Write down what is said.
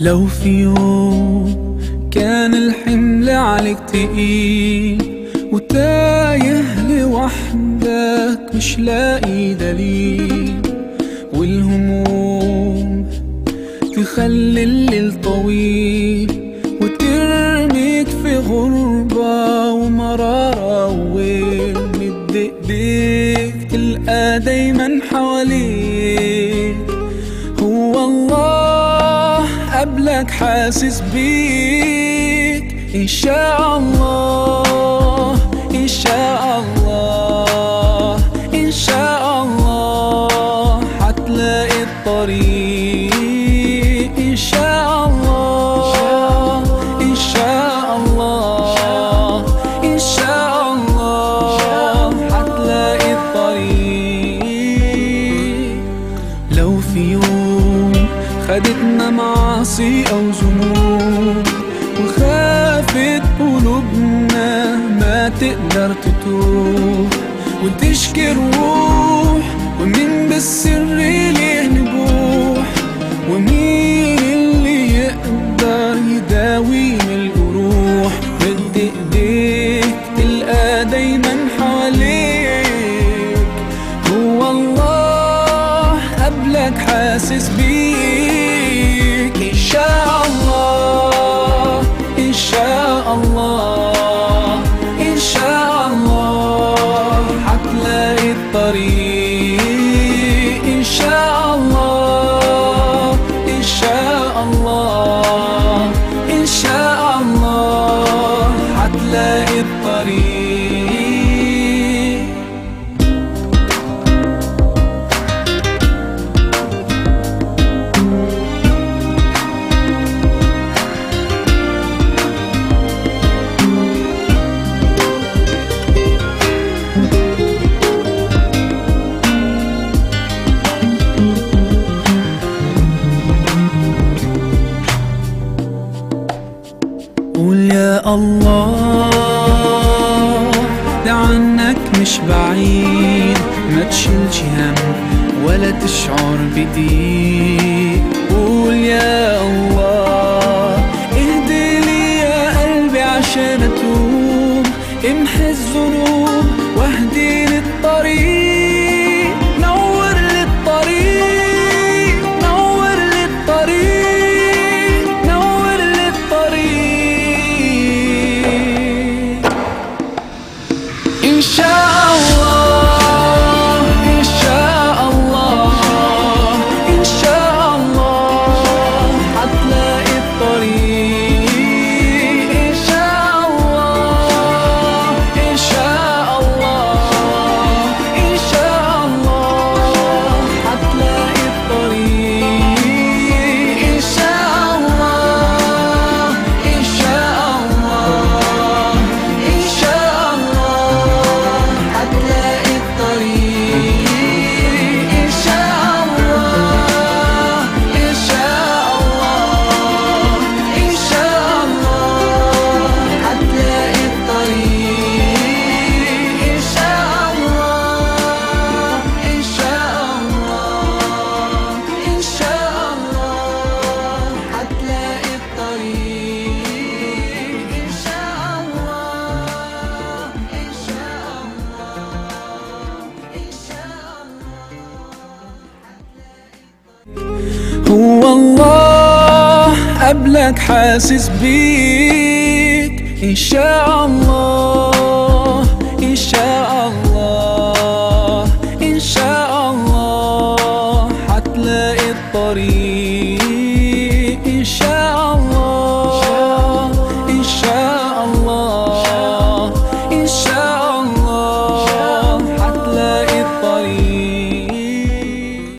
لو في يوم كان الحمل عليك تقيل وتايه لوحدك مش لاقي دليل والهموم تخلي الليل طويل وترميك في غربة ومرارة ومد ايديك تلقى دايما حواليك قبلك حاسس بيك. إن شاء الله إن شاء الله إن شاء الله حتلاقي الطريق. إن شاء الله إن شاء الله إن شاء الله حتلاقي الطريق. لو في يوم خدتنا معاصي أو ذنوب وخافت قلوبنا ما تقدر تتوب. وتشكي روح ومين بالسر ليه نبوح؟ ومين اللي يقدر يداوي الجروح مد إيديك تلقى دايما حواليك. هو الله قبلك حاسس بيك. إن شاء الله الله ده عنك مش بعيد ما تشيلش هم ولا تشعر بضيق قبلك حاسس بيك. إن شاء الله إن شاء الله إن شاء الله حتلاقي الطريق.